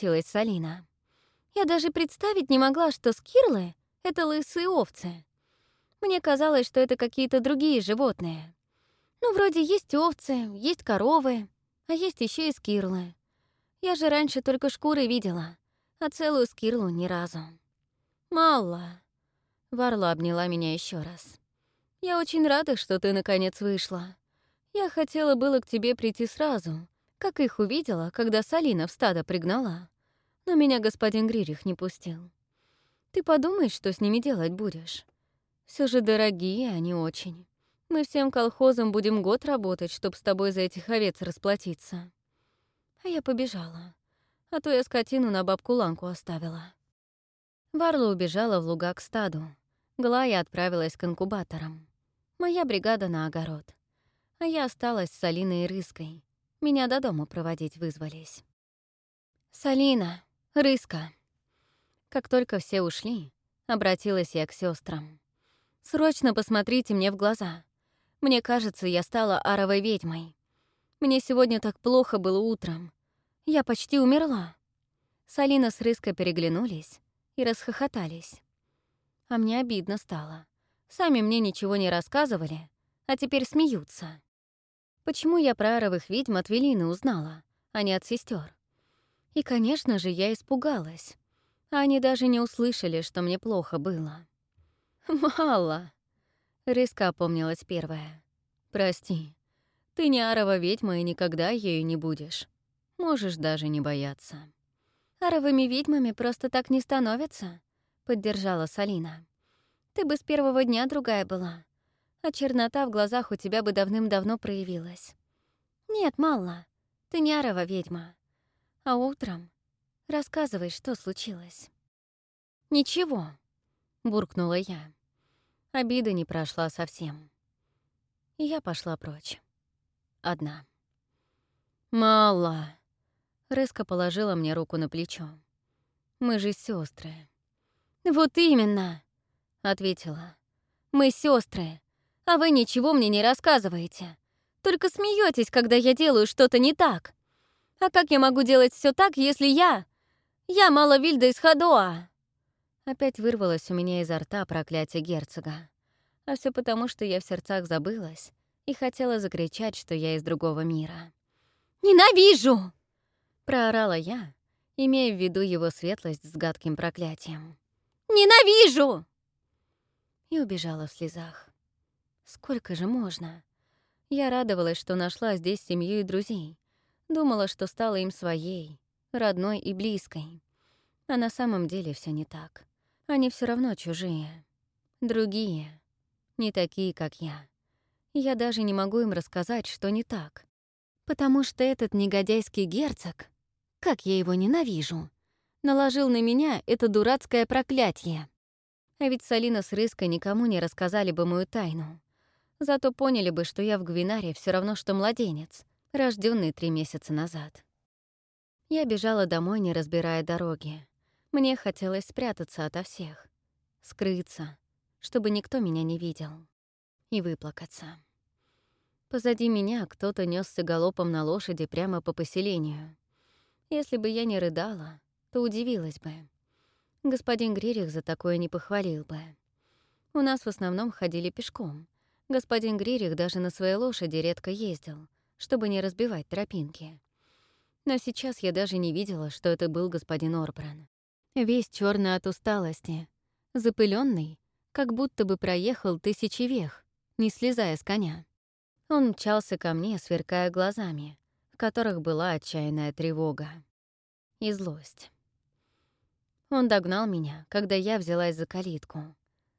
возмутилась Салина. «Я даже представить не могла, что скирлы — это лысые овцы. Мне казалось, что это какие-то другие животные. Ну, вроде есть овцы, есть коровы, а есть еще и скирлы. Я же раньше только шкуры видела, а целую скирлу ни разу. Мало. Варла обняла меня еще раз. Я очень рада, что ты наконец вышла. Я хотела было к тебе прийти сразу, как их увидела, когда Салина в стадо пригнала. Но меня господин Гририх не пустил. Ты подумай, что с ними делать будешь. Все же дорогие они очень. Мы всем колхозом будем год работать, чтобы с тобой за этих овец расплатиться. А я побежала. А то я скотину на бабку Ланку оставила. Варла убежала в луга к стаду. Глая отправилась к инкубаторам. Моя бригада на огород. А я осталась с Алиной и Рыской. Меня до дома проводить вызвались. «Салина, Рыска!» Как только все ушли, обратилась я к сестрам. «Срочно посмотрите мне в глаза. Мне кажется, я стала аровой ведьмой. Мне сегодня так плохо было утром. Я почти умерла. Салина с Рыской переглянулись и расхохотались. А мне обидно стало. Сами мне ничего не рассказывали, а теперь смеются. Почему я про аровых ведьм от Велины узнала, а не от сестер? И, конечно же, я испугалась. Они даже не услышали, что мне плохо было. «Мало!» — Рыска опомнилась первая. «Прости, ты не арова ведьма и никогда ею не будешь. Можешь даже не бояться». «Аровыми ведьмами просто так не становятся», — поддержала Салина. «Ты бы с первого дня другая была, а чернота в глазах у тебя бы давным-давно проявилась. Нет, мало, ты не арова ведьма. А утром рассказывай, что случилось». «Ничего», — буркнула я. Обида не прошла совсем. Я пошла прочь одна. «Мало!» Резко положила мне руку на плечо. «Мы же сестры. «Вот именно!» — ответила. «Мы сестры, а вы ничего мне не рассказываете. Только смеетесь, когда я делаю что-то не так. А как я могу делать все так, если я... Я мало Вильда из Хадоа?» Опять вырвалось у меня изо рта проклятие герцога. А все потому, что я в сердцах забылась и хотела закричать, что я из другого мира. «Ненавижу!» — проорала я, имея в виду его светлость с гадким проклятием. «Ненавижу!» И убежала в слезах. Сколько же можно? Я радовалась, что нашла здесь семью и друзей. Думала, что стала им своей, родной и близкой. А на самом деле все не так. Они все равно чужие. Другие. Не такие, как я. Я даже не могу им рассказать, что не так. Потому что этот негодяйский герцог, как я его ненавижу, наложил на меня это дурацкое проклятие. А ведь Салина с Рыской никому не рассказали бы мою тайну. Зато поняли бы, что я в Гвинаре все равно, что младенец, рожденный три месяца назад. Я бежала домой, не разбирая дороги. Мне хотелось спрятаться ото всех, скрыться, чтобы никто меня не видел и выплакаться. Позади меня кто-то несся галопом на лошади прямо по поселению. Если бы я не рыдала, то удивилась бы. Господин Гририх за такое не похвалил бы. У нас в основном ходили пешком. Господин Гририх даже на своей лошади редко ездил, чтобы не разбивать тропинки. Но сейчас я даже не видела, что это был господин Орбран. Весь черный от усталости, запыленный, как будто бы проехал тысячи вех, не слезая с коня. Он мчался ко мне, сверкая глазами, в которых была отчаянная тревога и злость. Он догнал меня, когда я взялась за калитку,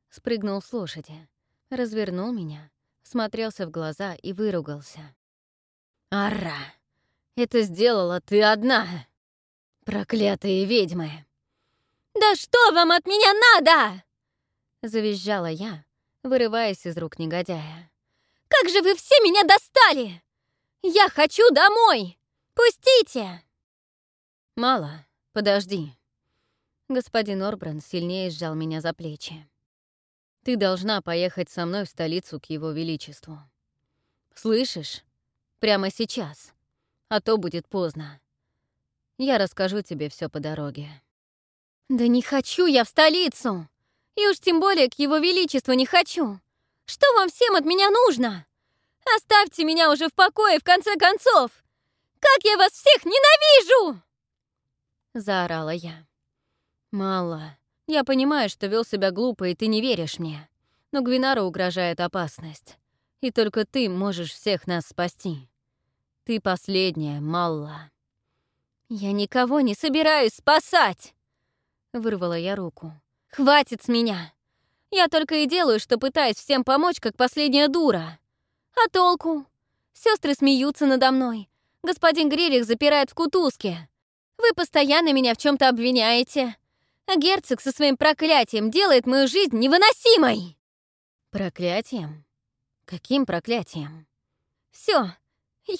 спрыгнул с лошади, развернул меня, смотрелся в глаза и выругался. «Ара! Это сделала ты одна! Проклятые ведьмы!» «Да что вам от меня надо?» Завизжала я, вырываясь из рук негодяя. «Как же вы все меня достали! Я хочу домой! Пустите!» «Мало, подожди». Господин Орбран сильнее сжал меня за плечи. «Ты должна поехать со мной в столицу к его величеству. Слышишь? Прямо сейчас. А то будет поздно. я расскажу тебе все по дороге». «Да не хочу я в столицу! И уж тем более к его величеству не хочу! Что вам всем от меня нужно? Оставьте меня уже в покое, в конце концов! Как я вас всех ненавижу!» Заорала я. «Мало. Я понимаю, что вел себя глупо, и ты не веришь мне. Но Гвинару угрожает опасность. И только ты можешь всех нас спасти. Ты последняя, Малла». «Я никого не собираюсь спасать!» Вырвала я руку. «Хватит с меня! Я только и делаю, что пытаюсь всем помочь, как последняя дура. А толку? Сестры смеются надо мной. Господин Гририх запирает в кутузке. Вы постоянно меня в чем то обвиняете. А герцог со своим проклятием делает мою жизнь невыносимой!» «Проклятием? Каким проклятием?» Все,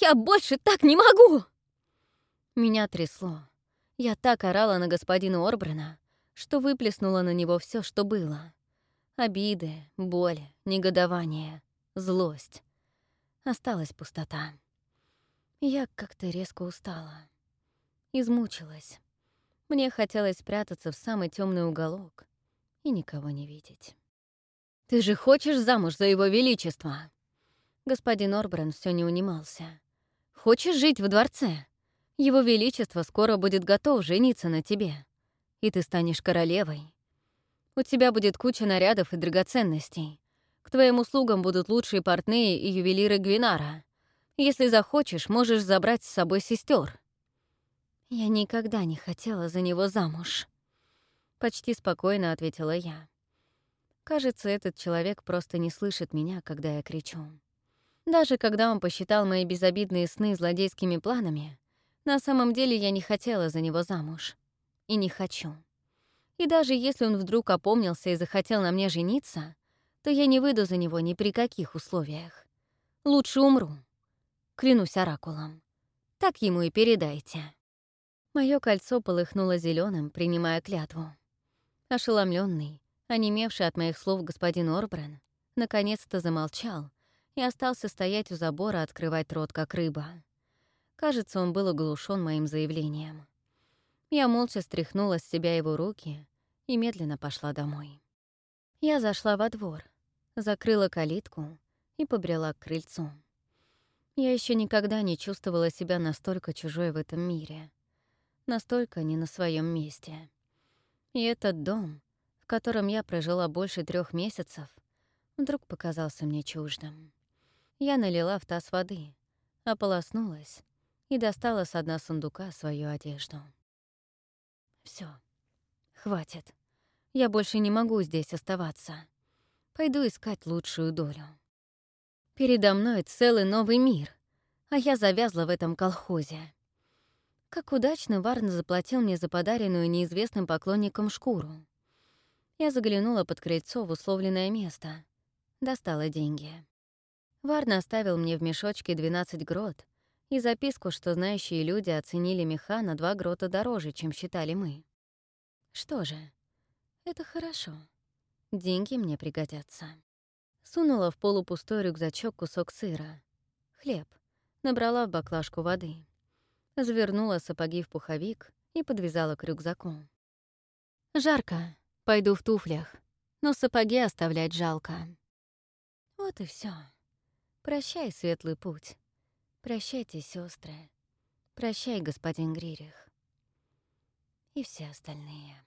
я больше так не могу!» Меня трясло. Я так орала на господина Орбрена, что выплеснула на него все, что было. Обиды, боль, негодование, злость. Осталась пустота. Я как-то резко устала. Измучилась. Мне хотелось спрятаться в самый темный уголок и никого не видеть. «Ты же хочешь замуж за его величество?» Господин Орбрен все не унимался. «Хочешь жить в дворце? Его Величество скоро будет готов жениться на тебе, и ты станешь королевой. У тебя будет куча нарядов и драгоценностей. К твоим услугам будут лучшие портные и ювелиры Гвинара. Если захочешь, можешь забрать с собой сестер. Я никогда не хотела за него замуж. Почти спокойно ответила я. Кажется, этот человек просто не слышит меня, когда я кричу. Даже когда он посчитал мои безобидные сны злодейскими планами, на самом деле я не хотела за него замуж. И не хочу. И даже если он вдруг опомнился и захотел на мне жениться, то я не выйду за него ни при каких условиях. Лучше умру. Клянусь оракулом. Так ему и передайте. Моё кольцо полыхнуло зеленым, принимая клятву. Ошеломленный, онемевший от моих слов господин Орбрен, наконец-то замолчал и остался стоять у забора, открывать рот, как рыба. Кажется, он был оглушен моим заявлением. Я молча стряхнула с себя его руки и медленно пошла домой. Я зашла во двор, закрыла калитку и побрела к крыльцу. Я еще никогда не чувствовала себя настолько чужой в этом мире, настолько не на своем месте. И этот дом, в котором я прожила больше трех месяцев, вдруг показался мне чуждым. Я налила в таз воды, ополоснулась и достала с дна сундука свою одежду. Все, хватит. Я больше не могу здесь оставаться. Пойду искать лучшую долю. Передо мной целый новый мир, а я завязла в этом колхозе. Как удачно Варн заплатил мне за подаренную неизвестным поклонникам шкуру. Я заглянула под крыльцо в условленное место. Достала деньги. Варн оставил мне в мешочке 12 грот и записку, что знающие люди оценили меха на два грота дороже, чем считали мы. Что же, это хорошо. Деньги мне пригодятся. Сунула в полупустой рюкзачок кусок сыра, хлеб, набрала в баклажку воды, завернула сапоги в пуховик и подвязала к рюкзаку. Жарко, пойду в туфлях, но сапоги оставлять жалко. Вот и все. Прощай, светлый путь. Прощайте, сестры. Прощай, господин Гририх. И все остальные.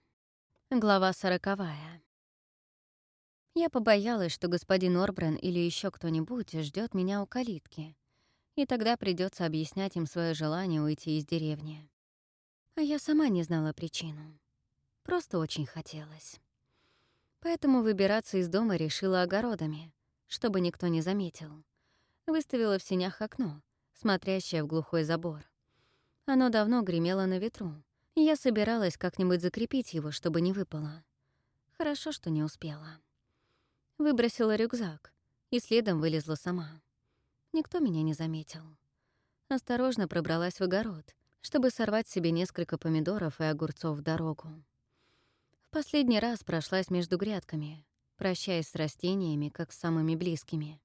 Глава сороковая. Я побоялась, что господин Орбрен или еще кто-нибудь ждет меня у калитки, и тогда придется объяснять им свое желание уйти из деревни. А я сама не знала причину. Просто очень хотелось. Поэтому выбираться из дома решила огородами, чтобы никто не заметил. Выставила в сенях окно, смотрящая в глухой забор. Оно давно гремело на ветру, и я собиралась как-нибудь закрепить его, чтобы не выпало. Хорошо, что не успела. Выбросила рюкзак и следом вылезла сама. Никто меня не заметил. Осторожно пробралась в огород, чтобы сорвать себе несколько помидоров и огурцов в дорогу. В последний раз прошлась между грядками, прощаясь с растениями, как с самыми близкими —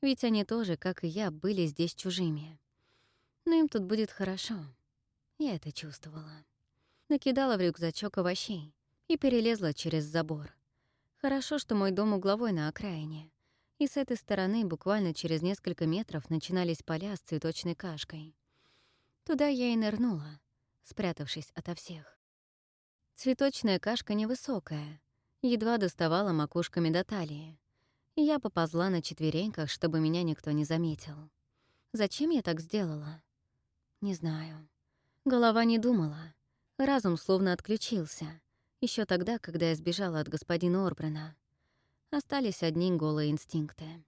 ведь они тоже, как и я, были здесь чужими. Но им тут будет хорошо. Я это чувствовала. Накидала в рюкзачок овощей и перелезла через забор. Хорошо, что мой дом угловой на окраине, и с этой стороны буквально через несколько метров начинались поля с цветочной кашкой. Туда я и нырнула, спрятавшись ото всех. Цветочная кашка невысокая, едва доставала макушками до талии, я поползла на четвереньках, чтобы меня никто не заметил. Зачем я так сделала? Не знаю. Голова не думала. Разум словно отключился. еще тогда, когда я сбежала от господина Орбрена. Остались одни голые инстинкты.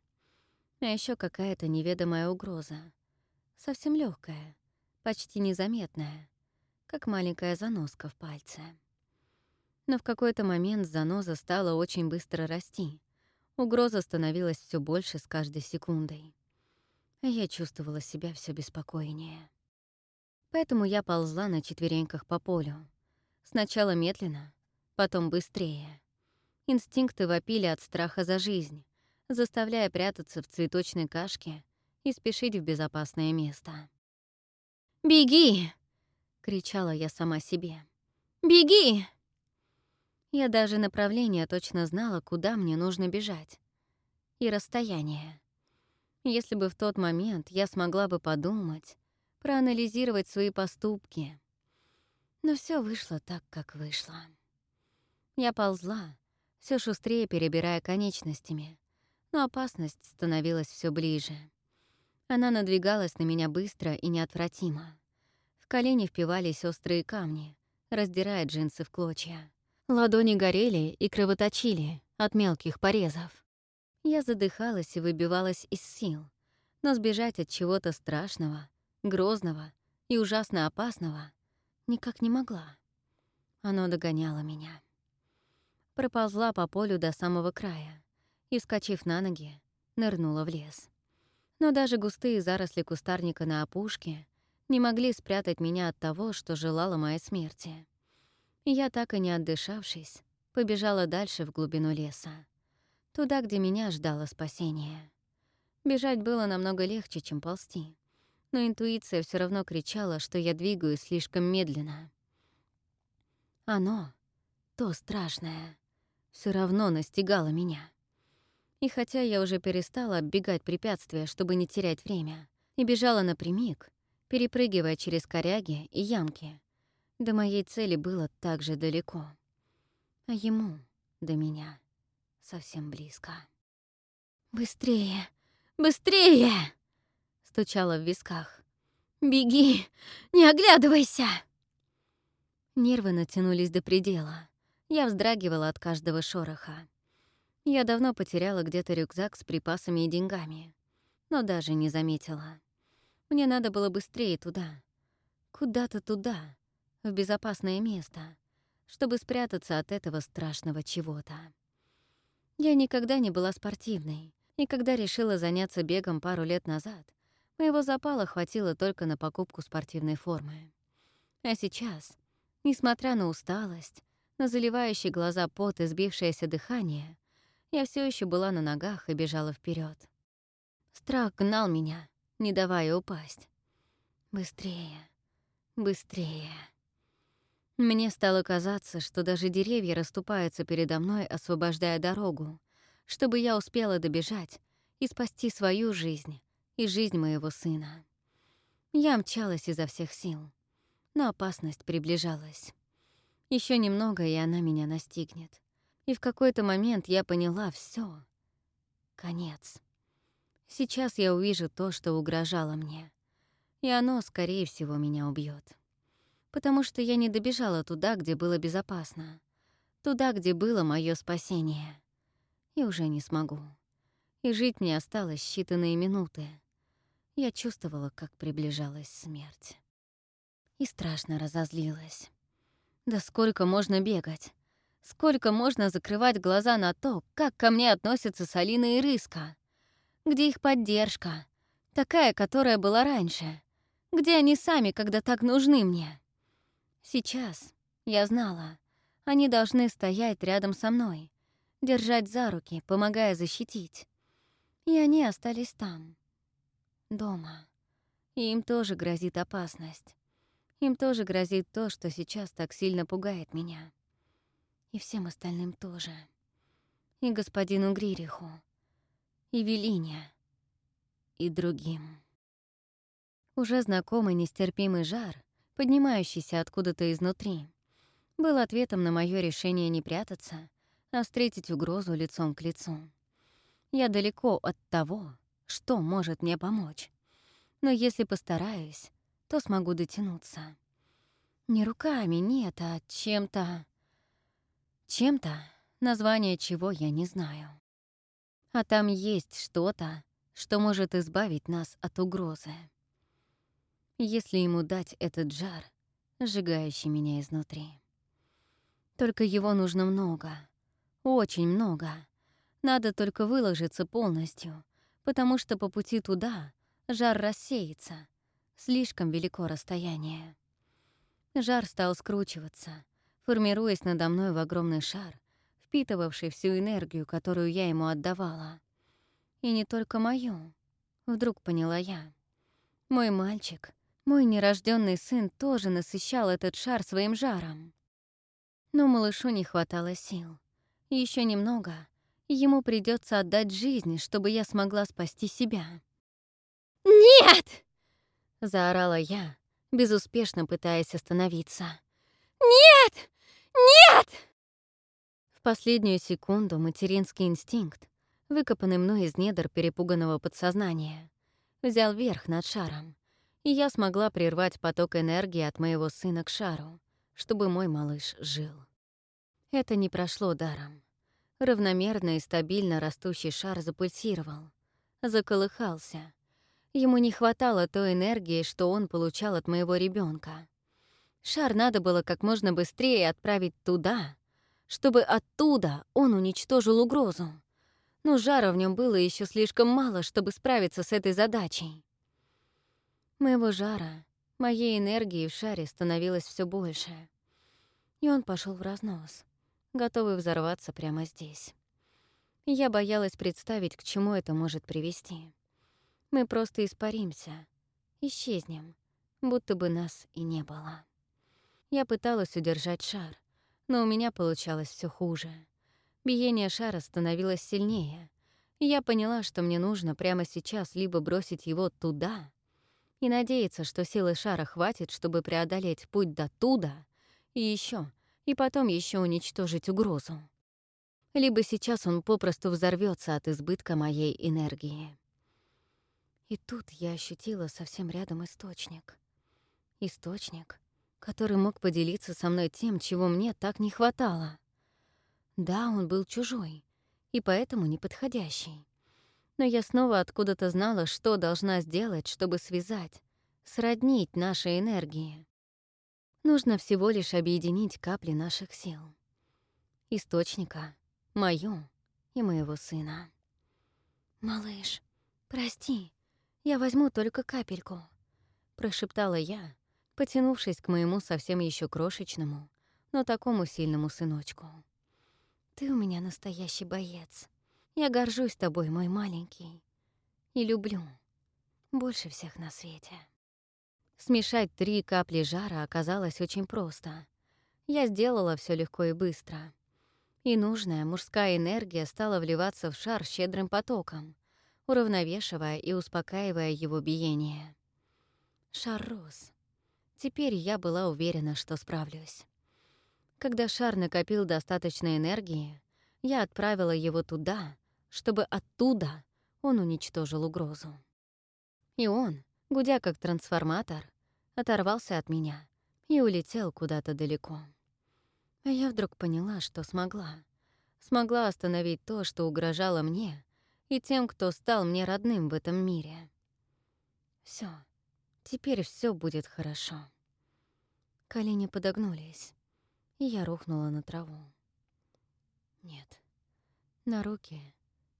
А еще какая-то неведомая угроза. Совсем легкая, почти незаметная, как маленькая заноска в пальце. Но в какой-то момент заноза стала очень быстро расти. Угроза становилась все больше с каждой секундой. Я чувствовала себя все беспокойнее. Поэтому я ползла на четвереньках по полю. Сначала медленно, потом быстрее. Инстинкты вопили от страха за жизнь, заставляя прятаться в цветочной кашке и спешить в безопасное место. «Беги!» — кричала я сама себе. «Беги!» Я даже направление точно знала, куда мне нужно бежать. И расстояние. Если бы в тот момент я смогла бы подумать, проанализировать свои поступки. Но все вышло так, как вышло. Я ползла, все шустрее перебирая конечностями, но опасность становилась все ближе. Она надвигалась на меня быстро и неотвратимо. В колени впивались острые камни, раздирая джинсы в клочья. Ладони горели и кровоточили от мелких порезов. Я задыхалась и выбивалась из сил, но сбежать от чего-то страшного — грозного и ужасно опасного, никак не могла. Оно догоняло меня. Проползла по полю до самого края и, вскочив на ноги, нырнула в лес. Но даже густые заросли кустарника на опушке не могли спрятать меня от того, что желала моей смерти. Я, так и не отдышавшись, побежала дальше в глубину леса, туда, где меня ждало спасение. Бежать было намного легче, чем ползти но интуиция все равно кричала, что я двигаюсь слишком медленно. Оно, то страшное, все равно настигало меня. И хотя я уже перестала оббегать препятствия, чтобы не терять время, и бежала напрямик, перепрыгивая через коряги и ямки, до моей цели было так же далеко. А ему, до меня, совсем близко. «Быстрее! Быстрее!» стучало в висках. «Беги! Не оглядывайся!» Нервы натянулись до предела. Я вздрагивала от каждого шороха. Я давно потеряла где-то рюкзак с припасами и деньгами, но даже не заметила. Мне надо было быстрее туда. Куда-то туда, в безопасное место, чтобы спрятаться от этого страшного чего-то. Я никогда не была спортивной, и когда решила заняться бегом пару лет назад, Моего запала хватило только на покупку спортивной формы. А сейчас, несмотря на усталость, на заливающие глаза пот и сбившееся дыхание, я все еще была на ногах и бежала вперед. Страх гнал меня, не давая упасть. Быстрее, быстрее. Мне стало казаться, что даже деревья расступаются передо мной, освобождая дорогу, чтобы я успела добежать и спасти свою жизнь и жизнь моего сына. Я мчалась изо всех сил, но опасность приближалась. Еще немного, и она меня настигнет. И в какой-то момент я поняла все. Конец. Сейчас я увижу то, что угрожало мне. И оно, скорее всего, меня убьет. Потому что я не добежала туда, где было безопасно. Туда, где было мое спасение. И уже не смогу. И жить мне осталось считанные минуты. Я чувствовала, как приближалась смерть. И страшно разозлилась. Да сколько можно бегать? Сколько можно закрывать глаза на то, как ко мне относятся Салина и Рыска? Где их поддержка? Такая, которая была раньше. Где они сами, когда так нужны мне? Сейчас, я знала, они должны стоять рядом со мной, держать за руки, помогая защитить. И они остались там, дома. И им тоже грозит опасность. Им тоже грозит то, что сейчас так сильно пугает меня. И всем остальным тоже. И господину Гририху, и Велине, и другим. Уже знакомый нестерпимый жар, поднимающийся откуда-то изнутри, был ответом на мое решение не прятаться, а встретить угрозу лицом к лицу. Я далеко от того, что может мне помочь. Но если постараюсь, то смогу дотянуться. Не руками, нет, а чем-то... Чем-то, название чего я не знаю. А там есть что-то, что может избавить нас от угрозы. Если ему дать этот жар, сжигающий меня изнутри. Только его нужно много, очень много. Надо только выложиться полностью, потому что по пути туда жар рассеется — Слишком велико расстояние. Жар стал скручиваться, формируясь надо мной в огромный шар, впитывавший всю энергию, которую я ему отдавала. И не только мою, вдруг поняла я. Мой мальчик, мой нерожденный сын тоже насыщал этот шар своим жаром. Но малышу не хватало сил. Еще немного, ему придется отдать жизнь, чтобы я смогла спасти себя. «Нет!» — заорала я, безуспешно пытаясь остановиться. «Нет! Нет!» В последнюю секунду материнский инстинкт, выкопанный мной из недр перепуганного подсознания, взял верх над шаром, и я смогла прервать поток энергии от моего сына к шару, чтобы мой малыш жил. Это не прошло даром. Равномерно и стабильно растущий шар запульсировал, заколыхался, Ему не хватало той энергии, что он получал от моего ребенка. Шар надо было как можно быстрее отправить туда, чтобы оттуда он уничтожил угрозу. Но жара в нем было еще слишком мало, чтобы справиться с этой задачей. Моего жара, моей энергии в шаре становилось все больше. И он пошел в разнос, готовый взорваться прямо здесь. Я боялась представить, к чему это может привести. Мы просто испаримся, исчезнем, будто бы нас и не было. Я пыталась удержать шар, но у меня получалось все хуже. Биение шара становилось сильнее, я поняла, что мне нужно прямо сейчас либо бросить его туда и надеяться, что силы шара хватит, чтобы преодолеть путь до туда, и еще, и потом еще уничтожить угрозу. Либо сейчас он попросту взорвется от избытка моей энергии. И тут я ощутила совсем рядом источник. Источник, который мог поделиться со мной тем, чего мне так не хватало. Да, он был чужой, и поэтому неподходящий. Но я снова откуда-то знала, что должна сделать, чтобы связать, сроднить наши энергии. Нужно всего лишь объединить капли наших сил. Источника, мою и моего сына. «Малыш, прости», «Я возьму только капельку», — прошептала я, потянувшись к моему совсем еще крошечному, но такому сильному сыночку. «Ты у меня настоящий боец. Я горжусь тобой, мой маленький. И люблю. Больше всех на свете». Смешать три капли жара оказалось очень просто. Я сделала все легко и быстро. И нужная мужская энергия стала вливаться в шар щедрым потоком, уравновешивая и успокаивая его биение. Шар рос. Теперь я была уверена, что справлюсь. Когда шар накопил достаточно энергии, я отправила его туда, чтобы оттуда он уничтожил угрозу. И он, гудя как трансформатор, оторвался от меня и улетел куда-то далеко. А я вдруг поняла, что смогла. Смогла остановить то, что угрожало мне, и тем, кто стал мне родным в этом мире. Все, теперь все будет хорошо. Колени подогнулись, и я рухнула на траву. Нет, на руки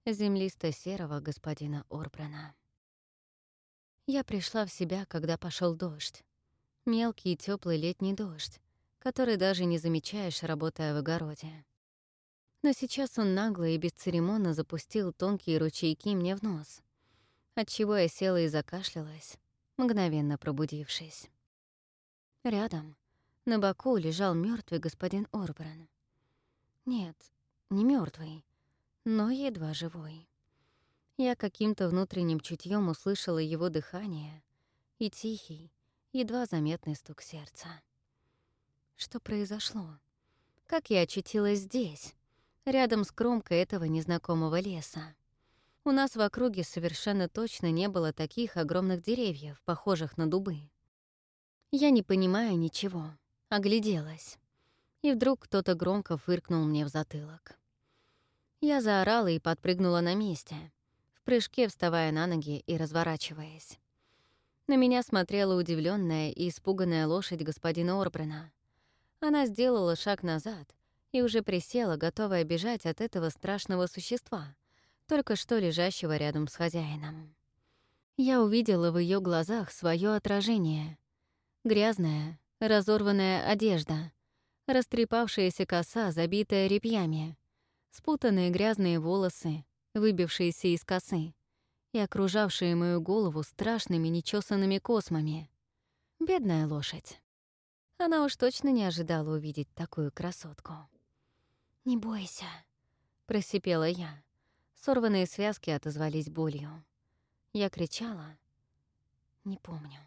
землисто-серого господина Орбрана. Я пришла в себя, когда пошел дождь. Мелкий и теплый летний дождь, который даже не замечаешь, работая в огороде. Но сейчас он нагло и бесцеремонно запустил тонкие ручейки мне в нос, отчего я села и закашлялась, мгновенно пробудившись. Рядом, на боку, лежал мертвый господин Орбран. Нет, не мертвый, но едва живой. Я каким-то внутренним чутьем услышала его дыхание и тихий, едва заметный стук сердца. Что произошло? Как я очутилась здесь, рядом с кромкой этого незнакомого леса? У нас в округе совершенно точно не было таких огромных деревьев, похожих на дубы. Я не понимая ничего, огляделась. И вдруг кто-то громко фыркнул мне в затылок. Я заорала и подпрыгнула на месте, в прыжке вставая на ноги и разворачиваясь. На меня смотрела удивленная и испуганная лошадь господина Орбрена. Она сделала шаг назад и уже присела, готовая бежать от этого страшного существа, только что лежащего рядом с хозяином. Я увидела в ее глазах свое отражение. Грязная, разорванная одежда, растрепавшаяся коса, забитая репьями, спутанные грязные волосы, выбившиеся из косы и окружавшие мою голову страшными нечесанными космами. Бедная лошадь. Она уж точно не ожидала увидеть такую красотку. «Не бойся», — просипела я. Сорванные связки отозвались болью. Я кричала. Не помню.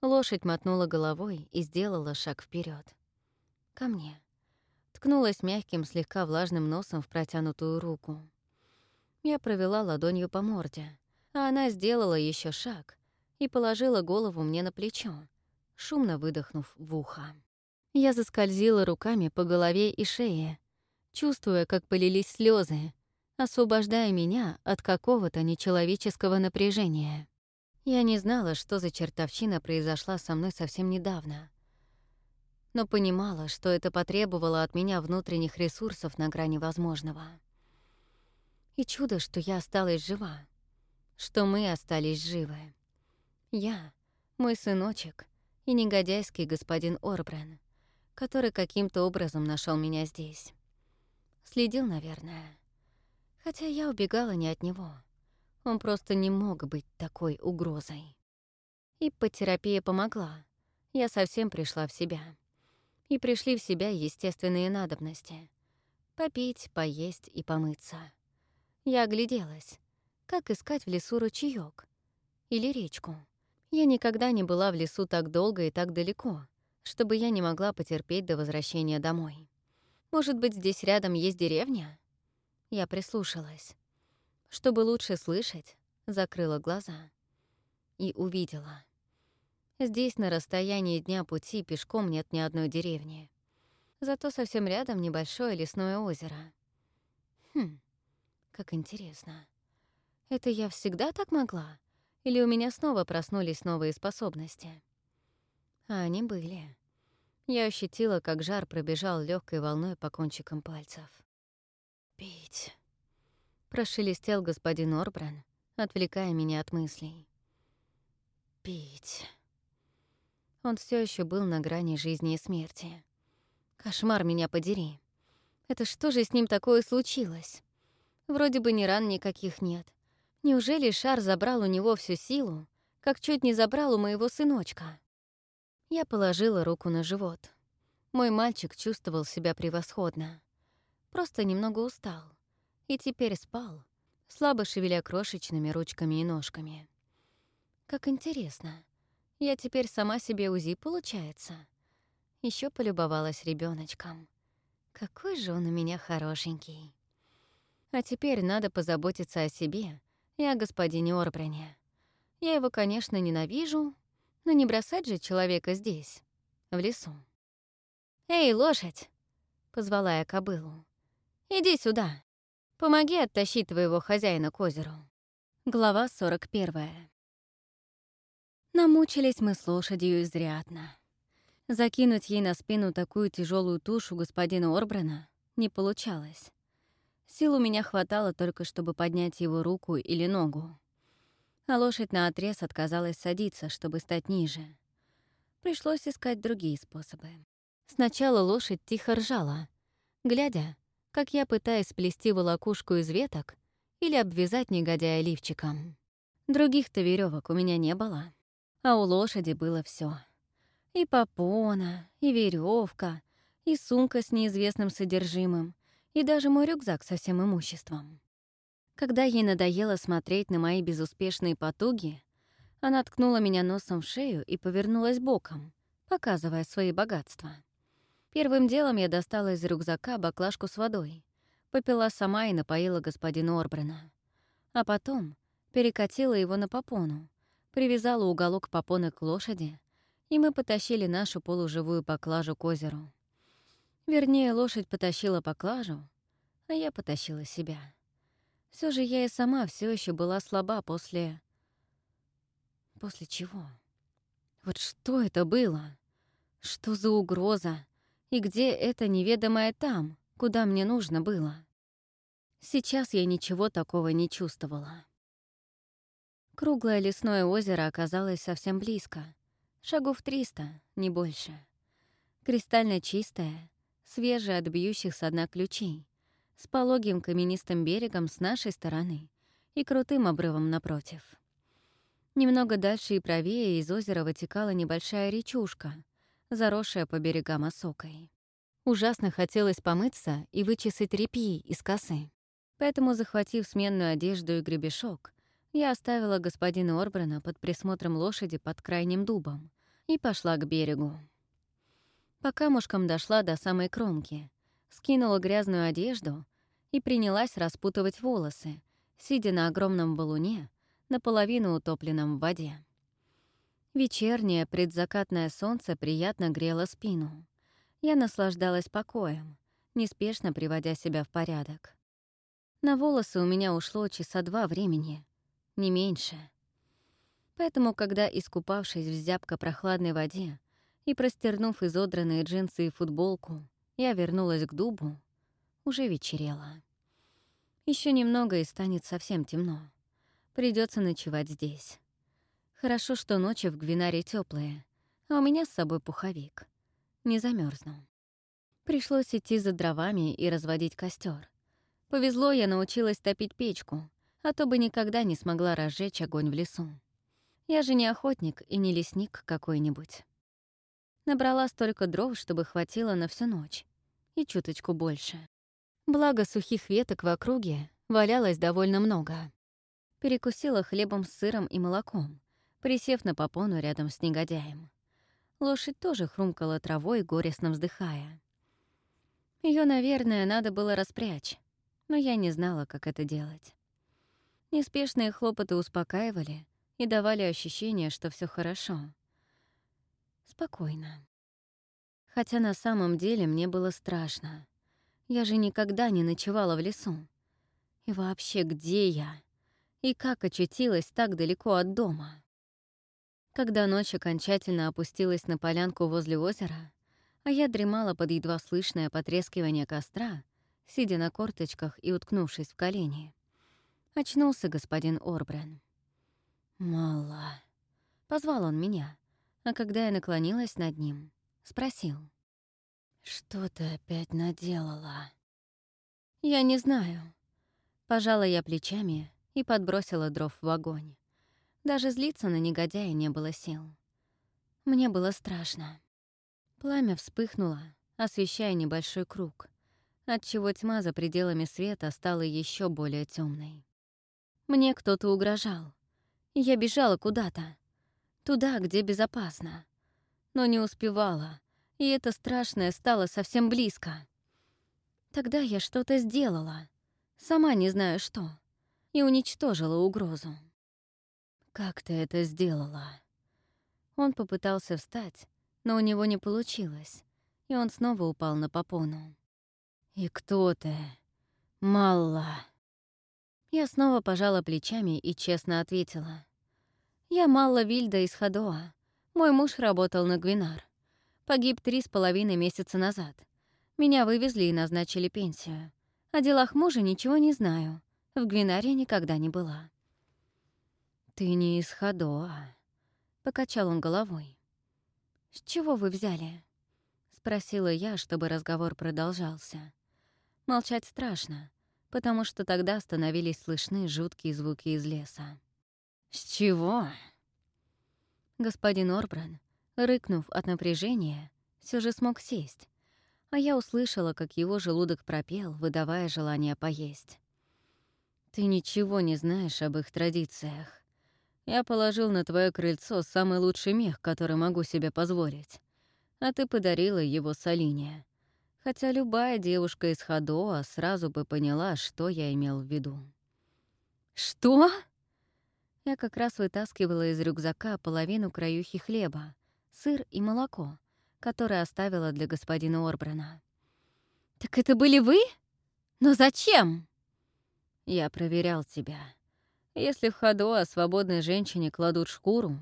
Лошадь мотнула головой и сделала шаг вперед. Ко мне. Ткнулась мягким, слегка влажным носом в протянутую руку. Я провела ладонью по морде, а она сделала еще шаг и положила голову мне на плечо, шумно выдохнув в ухо. Я заскользила руками по голове и шее, чувствуя, как полились слезы, освобождая меня от какого-то нечеловеческого напряжения. Я не знала, что за чертовщина произошла со мной совсем недавно, но понимала, что это потребовало от меня внутренних ресурсов на грани возможного. И чудо, что я осталась жива, что мы остались живы. Я, мой сыночек и негодяйский господин Орбрен, который каким-то образом нашел меня здесь. Следил, наверное. Хотя я убегала не от него. Он просто не мог быть такой угрозой. И терапия помогла. Я совсем пришла в себя. И пришли в себя естественные надобности. Попить, поесть и помыться. Я огляделась. Как искать в лесу ручеёк? Или речку? Я никогда не была в лесу так долго и так далеко, чтобы я не могла потерпеть до возвращения домой. Может быть, здесь рядом есть деревня? Я прислушалась. Чтобы лучше слышать, закрыла глаза. И увидела. Здесь на расстоянии дня пути пешком нет ни одной деревни. Зато совсем рядом небольшое лесное озеро. Хм, как интересно. Это я всегда так могла? Или у меня снова проснулись новые способности? А они были. Я ощутила, как жар пробежал легкой волной по кончикам пальцев. «Пить», — прошелестел господин Орбран, отвлекая меня от мыслей. «Пить». Он все еще был на грани жизни и смерти. Кошмар меня подери. Это что же с ним такое случилось? Вроде бы ни ран никаких нет. Неужели шар забрал у него всю силу, как чуть не забрал у моего сыночка? Я положила руку на живот. Мой мальчик чувствовал себя превосходно. Просто немного устал. И теперь спал, слабо шевеля крошечными ручками и ножками. Как интересно. Я теперь сама себе УЗИ, получается. Еще полюбовалась ребеночком. Какой же он у меня хорошенький. А теперь надо позаботиться о себе и о господине Орбране. Я его, конечно, ненавижу, но не бросать же человека здесь, в лесу. «Эй, лошадь!» — позвала я кобылу. «Иди сюда. Помоги оттащить твоего хозяина к озеру». Глава 41. Намучились мы с лошадью изрядно. Закинуть ей на спину такую тяжелую тушу господина Орбрана не получалось. Сил у меня хватало только, чтобы поднять его руку или ногу. А лошадь наотрез отказалась садиться, чтобы стать ниже. Пришлось искать другие способы. Сначала лошадь тихо ржала, глядя, как я пытаюсь сплести волокушку из веток или обвязать негодяя лифчиком. Других-то веревок у меня не было, а у лошади было все. И попона, и веревка, и сумка с неизвестным содержимым, и даже мой рюкзак со всем имуществом. Когда ей надоело смотреть на мои безуспешные потуги, она ткнула меня носом в шею и повернулась боком, показывая свои богатства. Первым делом я достала из рюкзака баклажку с водой, попила сама и напоила господина Орбрена. А потом перекатила его на попону, привязала уголок попоны к лошади, и мы потащили нашу полуживую поклажу к озеру. Вернее, лошадь потащила поклажу, а я потащила себя. Все же я и сама все еще была слаба после... После чего? Вот что это было? Что за угроза? И где это неведомое там, куда мне нужно было? Сейчас я ничего такого не чувствовала. Круглое лесное озеро оказалось совсем близко. Шагов триста, не больше. Кристально чистое, свежее от бьющих со дна ключей, с пологим каменистым берегом с нашей стороны и крутым обрывом напротив. Немного дальше и правее из озера вытекала небольшая речушка, заросшая по берегам осокой. Ужасно хотелось помыться и вычесать репьи из косы. Поэтому, захватив сменную одежду и гребешок, я оставила господина Орбрена под присмотром лошади под крайним дубом и пошла к берегу. По камушкам дошла до самой кромки, скинула грязную одежду и принялась распутывать волосы, сидя на огромном валуне, наполовину утопленном в воде. Вечернее предзакатное солнце приятно грело спину. Я наслаждалась покоем, неспешно приводя себя в порядок. На волосы у меня ушло часа два времени — не меньше. Поэтому, когда, искупавшись в зябко-прохладной воде и простернув изодранные джинсы и футболку, я вернулась к дубу, уже вечерело. Еще немного и станет совсем темно. Придется ночевать здесь. Хорошо, что ночи в Гвинаре теплые, а у меня с собой пуховик. Не замерзну. Пришлось идти за дровами и разводить костер. Повезло, я научилась топить печку, а то бы никогда не смогла разжечь огонь в лесу. Я же не охотник и не лесник какой-нибудь. Набрала столько дров, чтобы хватило на всю ночь. И чуточку больше. Благо сухих веток в округе валялось довольно много. Перекусила хлебом с сыром и молоком, присев на попону рядом с негодяем. Лошадь тоже хрумкала травой, горестно вздыхая. Ее, наверное, надо было распрячь, но я не знала, как это делать. Неспешные хлопоты успокаивали и давали ощущение, что все хорошо. Спокойно. Хотя на самом деле мне было страшно. Я же никогда не ночевала в лесу. И вообще, где я? И как очутилась так далеко от дома? Когда ночь окончательно опустилась на полянку возле озера, а я дремала под едва слышное потрескивание костра, сидя на корточках и уткнувшись в колени, Очнулся господин Орбрен. «Мало». Позвал он меня, а когда я наклонилась над ним, спросил. «Что ты опять наделала?» «Я не знаю». Пожала я плечами и подбросила дров в огонь. Даже злиться на негодяя не было сил. Мне было страшно. Пламя вспыхнуло, освещая небольшой круг, отчего тьма за пределами света стала еще более темной. Мне кто-то угрожал. Я бежала куда-то. Туда, где безопасно. Но не успевала, и это страшное стало совсем близко. Тогда я что-то сделала, сама не знаю что, и уничтожила угрозу. «Как ты это сделала?» Он попытался встать, но у него не получилось, и он снова упал на попону. «И кто ты, Малла?» Я снова пожала плечами и честно ответила. «Я Малла Вильда из Хадоа. Мой муж работал на Гвинар. Погиб три с половиной месяца назад. Меня вывезли и назначили пенсию. О делах мужа ничего не знаю. В Гвинаре никогда не была». «Ты не из Хадоа», — покачал он головой. «С чего вы взяли?» — спросила я, чтобы разговор продолжался. Молчать страшно потому что тогда становились слышны жуткие звуки из леса. «С чего?» Господин Орбран Рыкнув от напряжения, все же смог сесть, а я услышала, как его желудок пропел, выдавая желание поесть. «Ты ничего не знаешь об их традициях. Я положил на твое крыльцо самый лучший мех, который могу себе позволить, а ты подарила его Салине. Хотя любая девушка из Хадоа сразу бы поняла, что я имел в виду». «Что?» Я как раз вытаскивала из рюкзака половину краюхи хлеба, сыр и молоко, которое оставила для господина Орбрана. «Так это были вы? Но зачем?» «Я проверял тебя. Если в о свободной женщине кладут шкуру,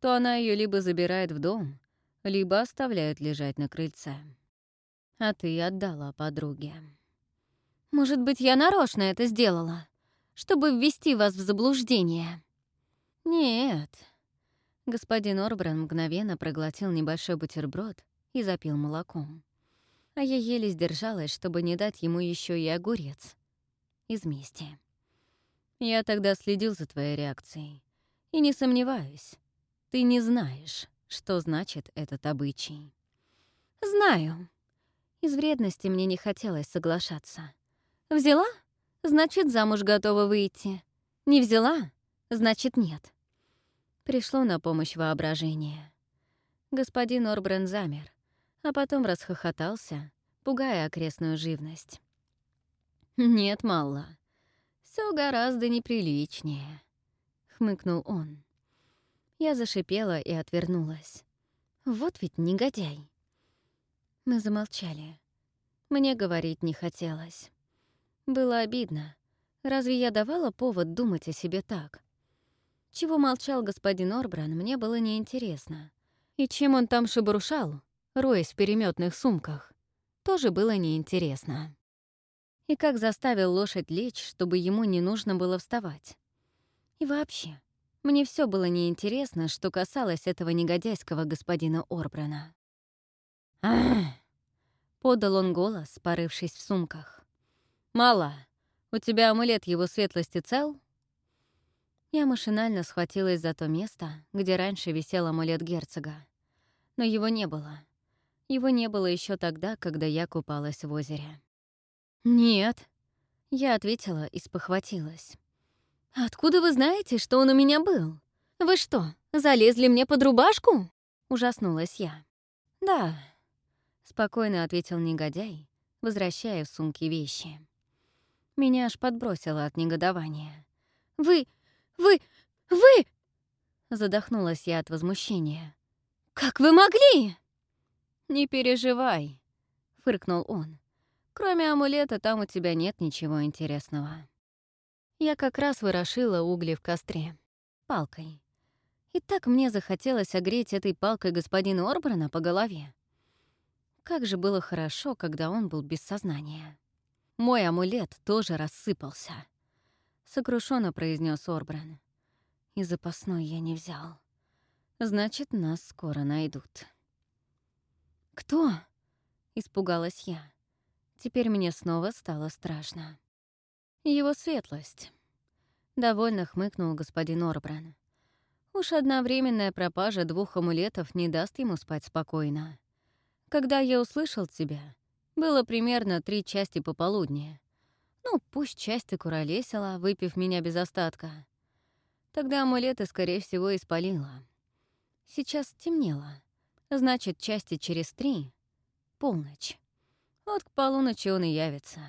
то она ее либо забирает в дом, либо оставляет лежать на крыльце. А ты отдала подруге». «Может быть, я нарочно это сделала, чтобы ввести вас в заблуждение?» «Нет», Господин Орбран мгновенно проглотил небольшой бутерброд и запил молоком. А я еле сдержалась, чтобы не дать ему еще и огурец. Из мести. Я тогда следил за твоей реакцией. И не сомневаюсь, ты не знаешь, что значит этот обычай. Знаю. Из вредности мне не хотелось соглашаться. Взяла? Значит, замуж готова выйти. Не взяла? Значит, нет. Пришло на помощь воображение. Господин Орбрен замер, а потом расхохотался, пугая окрестную живность. «Нет, Малла, все гораздо неприличнее», — хмыкнул он. Я зашипела и отвернулась. Вот ведь негодяй. Мы замолчали. Мне говорить не хотелось. Было обидно. Разве я давала повод думать о себе так? Чего молчал господин Орбран, мне было неинтересно. И чем он там шебуршал, роясь в переметных сумках, тоже было неинтересно. И как заставил лошадь лечь, чтобы ему не нужно было вставать. И вообще, мне все было неинтересно, что касалось этого негодяйского господина Орбрана. Подал он голос, порывшись в сумках. «Мало. У тебя амулет его светлости цел?» Я машинально схватилась за то место, где раньше висел амулет герцога. Но его не было. Его не было еще тогда, когда я купалась в озере. «Нет», — я ответила и спохватилась. «Откуда вы знаете, что он у меня был? Вы что, залезли мне под рубашку?» — ужаснулась я. «Да», — спокойно ответил негодяй, возвращая в сумки вещи. Меня аж подбросило от негодования. «Вы... Вы... вы...» Задохнулась я от возмущения. «Как вы могли?» «Не переживай», — фыркнул он. «Кроме амулета там у тебя нет ничего интересного». Я как раз ворошила угли в костре. Палкой. И так мне захотелось огреть этой палкой господина Орбрана по голове. Как же было хорошо, когда он был без сознания. Мой амулет тоже рассыпался сокрушенно произнес Орбран. И запасной я не взял. Значит, нас скоро найдут. Кто? Испугалась я. Теперь мне снова стало страшно. Его светлость. Довольно хмыкнул господин Орбран. Уж одна временная пропажа двух амулетов не даст ему спать спокойно. Когда я услышал тебя, было примерно три части пополудни. Ну, пусть часть ты куролесила, выпив меня без остатка. Тогда амулеты, скорее всего, испалила. Сейчас темнело. Значит, части через три — полночь. Вот к полуночи он и явится.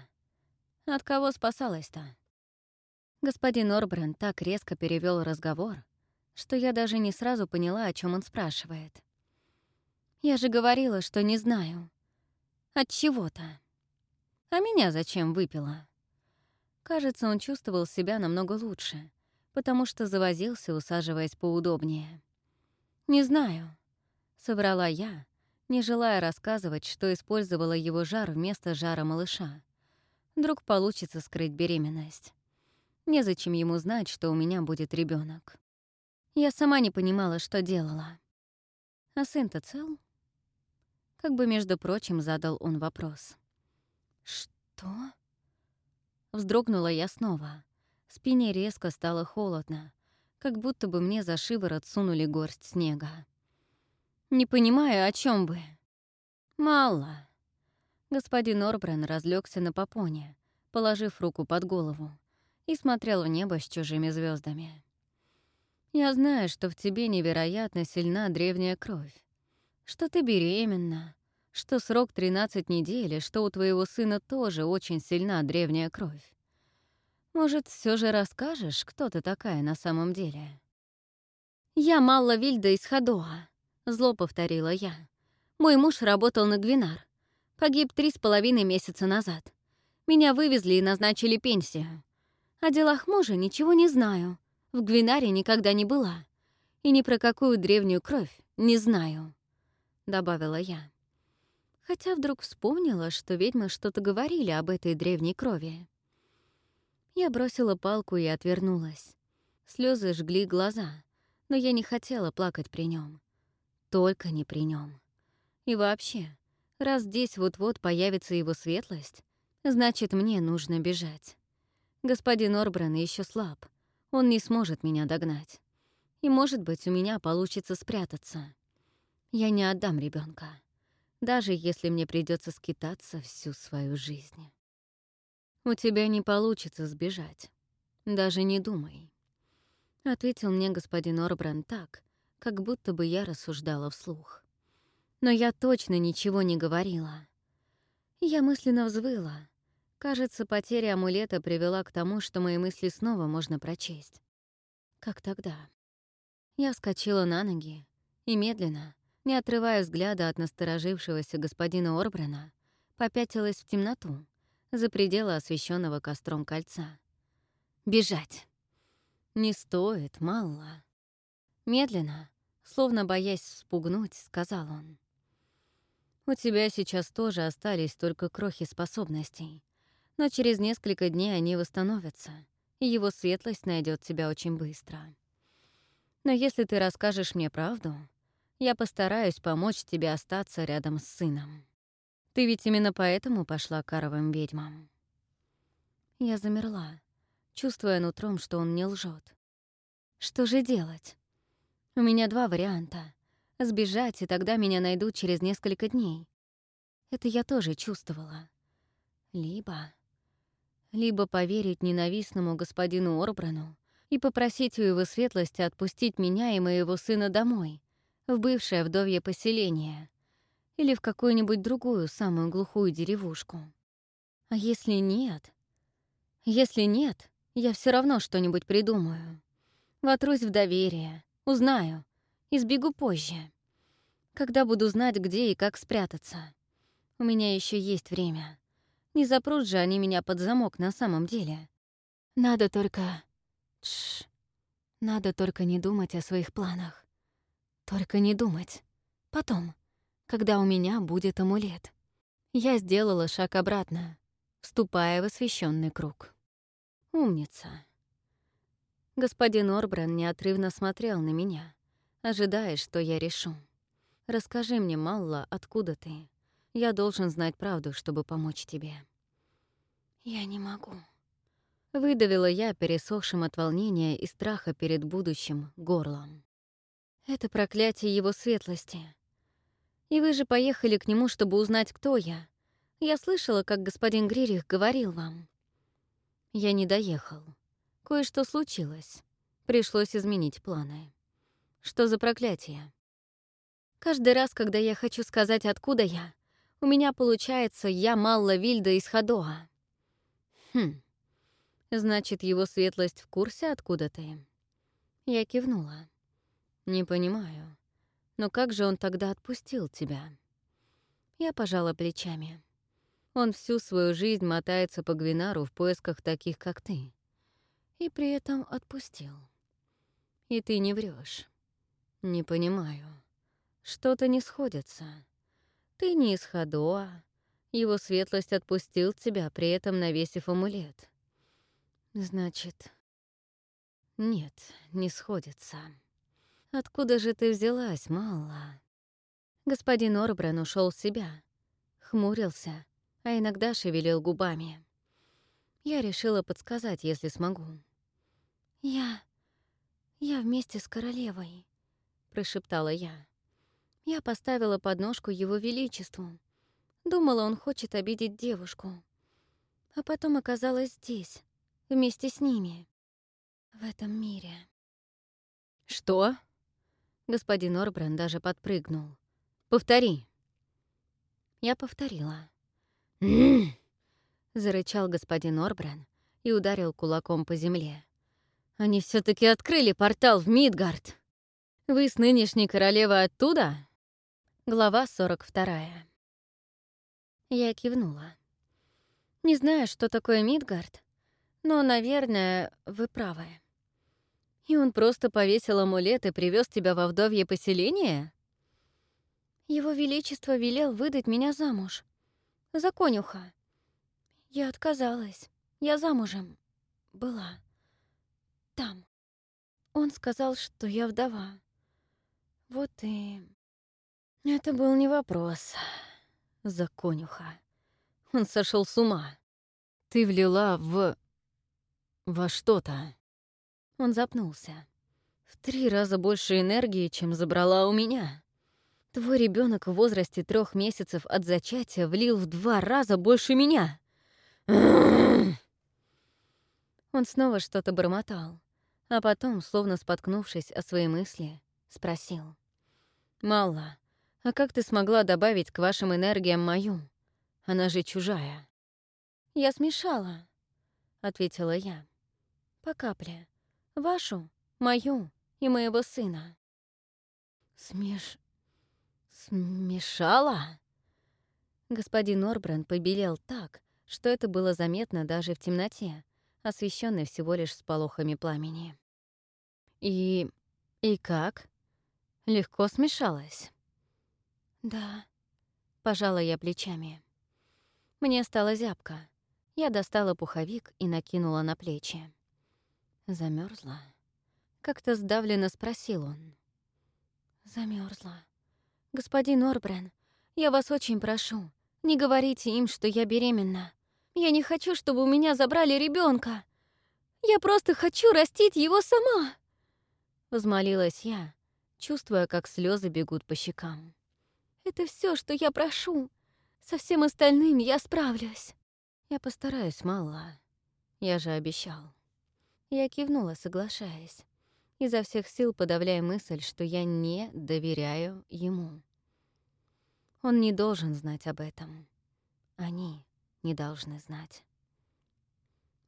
От кого спасалась-то? Господин Орбран так резко перевел разговор, что я даже не сразу поняла, о чем он спрашивает. Я же говорила, что не знаю. От чего-то. А меня зачем выпила? Кажется, он чувствовал себя намного лучше, потому что завозился, усаживаясь поудобнее. «Не знаю», — соврала я, не желая рассказывать, что использовала его жар вместо жара малыша. Вдруг получится скрыть беременность. Незачем ему знать, что у меня будет ребенок. Я сама не понимала, что делала. «А сын-то цел?» Как бы, между прочим, задал он вопрос. «Что?» Вздрогнула я снова. Спине резко стало холодно, как будто бы мне за шиворот сунули горсть снега. «Не понимаю, о чем вы». «Мало». Господин Орбран разлегся на попоне, положив руку под голову, и смотрел в небо с чужими звездами. «Я знаю, что в тебе невероятно сильна древняя кровь, что ты беременна, что срок 13 недель, и что у твоего сына тоже очень сильна древняя кровь. Может, все же расскажешь, кто ты такая на самом деле?» «Я Малла Вильда из Хадоа», — зло повторила я. «Мой муж работал на Гвинар. Погиб три с половиной месяца назад. Меня вывезли и назначили пенсию. О делах мужа ничего не знаю. В Гвинаре никогда не была. И ни про какую древнюю кровь не знаю», — добавила я. Хотя вдруг вспомнила, что ведьмы что-то говорили об этой древней крови. Я бросила палку и отвернулась. Слезы жгли глаза, но я не хотела плакать при нем. Только не при нем. И вообще, раз здесь вот-вот появится его светлость, значит, мне нужно бежать. Господин Орбран еще слаб. Он не сможет меня догнать. И, может быть, у меня получится спрятаться. Я не отдам ребенка, даже если мне придется скитаться всю свою жизнь. «У тебя не получится сбежать. Даже не думай», — ответил мне господин Орбран так, как будто бы я рассуждала вслух. Но я точно ничего не говорила. Я мысленно взвыла. Кажется, потеря амулета привела к тому, что мои мысли снова можно прочесть. Как тогда? Я вскочила на ноги и медленно, не отрывая взгляда от насторожившегося господина Орбрана, попятилась в темноту, за пределы освещенного костром кольца. Бежать. Не стоит, мало. Медленно, словно боясь спугнуть, сказал он. У тебя сейчас тоже остались только крохи способностей, но через несколько дней они восстановятся, и его светлость найдет тебя очень быстро. Но если ты расскажешь мне правду, я постараюсь помочь тебе остаться рядом с сыном. Ты ведь именно поэтому пошла к каровым ведьмам. Я замерла, чувствуя нутром, что он не лжет. Что же делать? У меня два варианта. Сбежать, и тогда меня найдут через несколько дней. Это я тоже чувствовала. Либо... Либо поверить ненавистному господину Орбрану и попросить у его светлости отпустить меня и моего сына домой, в бывшее вдовье поселение, или в какую-нибудь другую самую глухую деревушку. А если нет? Если нет, я все равно что-нибудь придумаю. Вотрусь в доверие, узнаю и сбегу позже. Когда буду знать, где и как спрятаться. У меня еще есть время. Не запрут же они меня под замок на самом деле. Надо только... Тш. Надо только не думать о своих планах. Только не думать. Потом когда у меня будет амулет. Я сделала шаг обратно, вступая в освещенный круг. Умница. Господин Орбран неотрывно смотрел на меня, ожидая, что я решу. «Расскажи мне, Малла, откуда ты? Я должен знать правду, чтобы помочь тебе». «Я не могу», — выдавила я пересохшим от волнения и страха перед будущим горлом. «Это проклятие его светлости. И вы же поехали к нему, чтобы узнать, кто я. Я слышала, как господин Гририх говорил вам. Я не доехал. Кое-что случилось. Пришлось изменить планы. Что за проклятие? Каждый раз, когда я хочу сказать, откуда я, у меня получается «я Малла Вильда из Хадоа». Хм. Значит, его светлость в курсе, откуда ты? Я кивнула. Не понимаю. Но как же он тогда отпустил тебя? Я пожала плечами. Он всю свою жизнь мотается по Гвинару в поисках таких, как ты. И при этом отпустил. И ты не врешь. Не понимаю. Что-то не сходится. Ты не из Хадоа. Его светлость отпустил тебя, при этом навесив амулет. Значит... Нет, не сходится. Откуда же ты взялась, Малла?» Господин Орбран ушел в себя, хмурился, а иногда шевелил губами. Я решила подсказать, если смогу. «Я... я вместе с королевой», — прошептала я. Я поставила подножку его величеству. Думала, он хочет обидеть девушку. А потом оказалась здесь, вместе с ними, в этом мире. «Что?» Господин Орбран даже подпрыгнул. «Повтори». Я повторила. зарычал господин Орбран и ударил кулаком по земле. «Они все таки открыли портал в Мидгард! Вы с нынешней королевой оттуда?» Глава 42. Я кивнула. Не знаю, что такое Мидгард, но, наверное, вы правы. И он просто повесил амулет и привез тебя во вдовье поселение? Его Величество велел выдать меня замуж. За конюха. Я отказалась. Я замужем. Была. Там. Он сказал, что я вдова. Вот и... Это был не вопрос. За конюха. Он сошел с ума. Ты влила в... во что-то. Он запнулся. В три раза больше энергии, чем забрала у меня. Твой ребенок в возрасте трех месяцев от зачатия влил в два раза больше меня. Он снова что-то бормотал, а потом, словно споткнувшись о свои мысли, спросил. «Мало, а как ты смогла добавить к вашим энергиям мою? Она же чужая». «Я смешала», — ответила я. «По капле. Вашу, мою и моего сына». «Смеш... смешала?» Господин Орбран побелел так, что это было заметно даже в темноте, освещенной всего лишь сполохами пламени. «И... и как? Легко смешалась?» «Да», — пожала я плечами. Мне стало зябко. Я достала пуховик и накинула на плечи. Замерзла. Как-то сдавленно спросил он. Замерзла. Господин Орбрен, я вас очень прошу, не говорите им, что я беременна. Я не хочу, чтобы у меня забрали ребенка. Я просто хочу растить его сама. Возмолилась я, чувствуя, как слезы бегут по щекам. Это все, что я прошу. Со всем остальным я справлюсь. Я постараюсь, мало. Я же обещал. Я кивнула, соглашаясь, изо всех сил подавляя мысль, что я не доверяю ему. Он не должен знать об этом. Они не должны знать.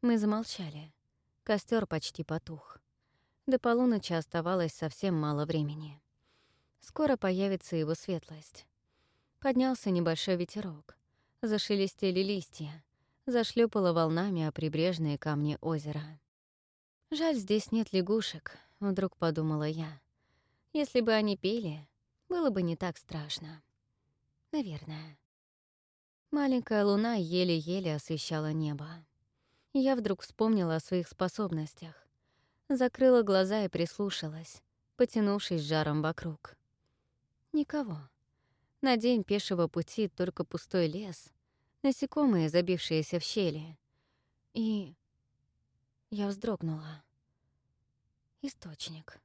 Мы замолчали. Костер почти потух. До полуночи оставалось совсем мало времени. Скоро появится его светлость. Поднялся небольшой ветерок. Зашелестели листья. Зашлепало волнами о прибрежные камни озера. Жаль, здесь нет лягушек, вдруг подумала я. Если бы они пели, было бы не так страшно. Наверное. Маленькая луна еле-еле освещала небо. Я вдруг вспомнила о своих способностях. Закрыла глаза и прислушалась, потянувшись жаром вокруг. Никого. На день пешего пути только пустой лес, насекомые, забившиеся в щели. И я вздрогнула. Источник.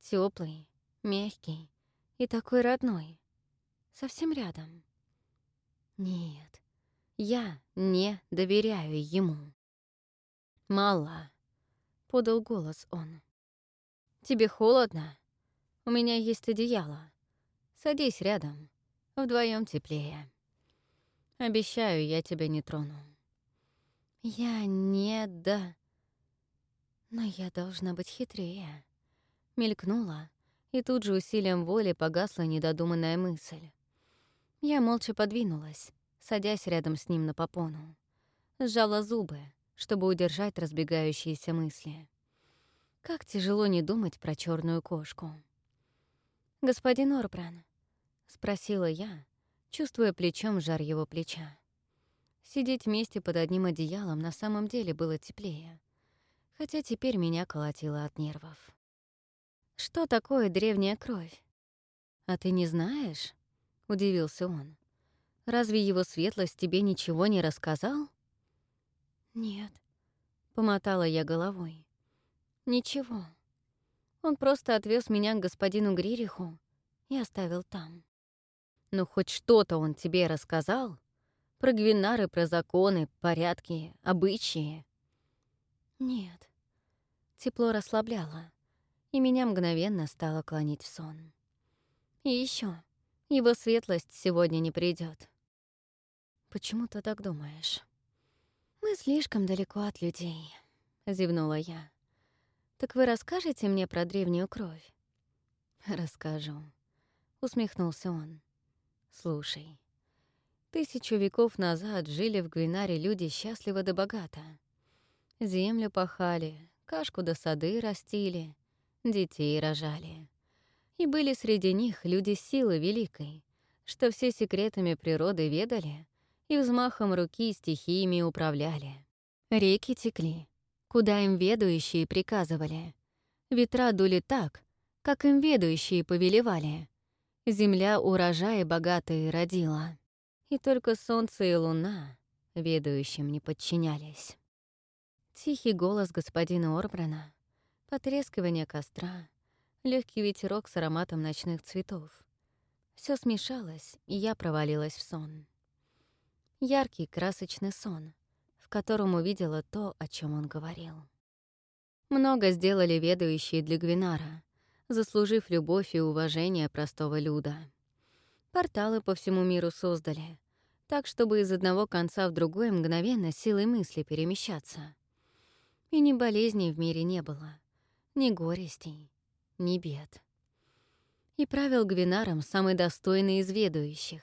Теплый, мягкий и такой родной. Совсем рядом. Нет, я не доверяю ему. «Мало», — подал голос он. «Тебе холодно? У меня есть одеяло. Садись рядом, вдвоем теплее. Обещаю, я тебя не трону». Я не да. Но я должна быть хитрее. Мелькнула, и тут же усилием воли погасла недодуманная мысль. Я молча подвинулась, садясь рядом с ним на попону. Сжала зубы, чтобы удержать разбегающиеся мысли. Как тяжело не думать про черную кошку. «Господин Орбран», — спросила я, чувствуя плечом жар его плеча. Сидеть вместе под одним одеялом на самом деле было теплее, хотя теперь меня колотило от нервов. «Что такое древняя кровь?» «А ты не знаешь?» — удивился он. «Разве его светлость тебе ничего не рассказал?» «Нет», — помотала я головой. «Ничего. Он просто отвез меня к господину Гририху и оставил там. Ну, хоть что-то он тебе рассказал? Про гвинары, про законы, порядки, обычаи? Нет. Тепло расслабляло, и меня мгновенно стало клонить в сон. И еще, его светлость сегодня не придет. Почему ты так думаешь? Мы слишком далеко от людей, зевнула я. Так вы расскажете мне про древнюю кровь? Расскажу, усмехнулся он. Слушай, тысячу веков назад жили в Гвинаре люди счастливо да богато. Землю пахали, кашку да сады растили, детей рожали. И были среди них люди силы великой, что все секретами природы ведали и взмахом руки стихиями управляли. Реки текли, куда им ведущие приказывали. Ветра дули так, как им ведущие повелевали. Земля урожаи богатые родила. И только солнце и луна ведущим не подчинялись. Тихий голос господина Орбрана, потрескивание костра, легкий ветерок с ароматом ночных цветов. Все смешалось, и я провалилась в сон. Яркий, красочный сон, в котором увидела то, о чем он говорил. Много сделали ведущие для Гвинара, заслужив любовь и уважение простого люда. Порталы по всему миру создали, так, чтобы из одного конца в другой мгновенно силой мысли перемещаться. И ни болезней в мире не было, ни горестей, ни бед. И правил Гвинаром самый достойный из ведущих,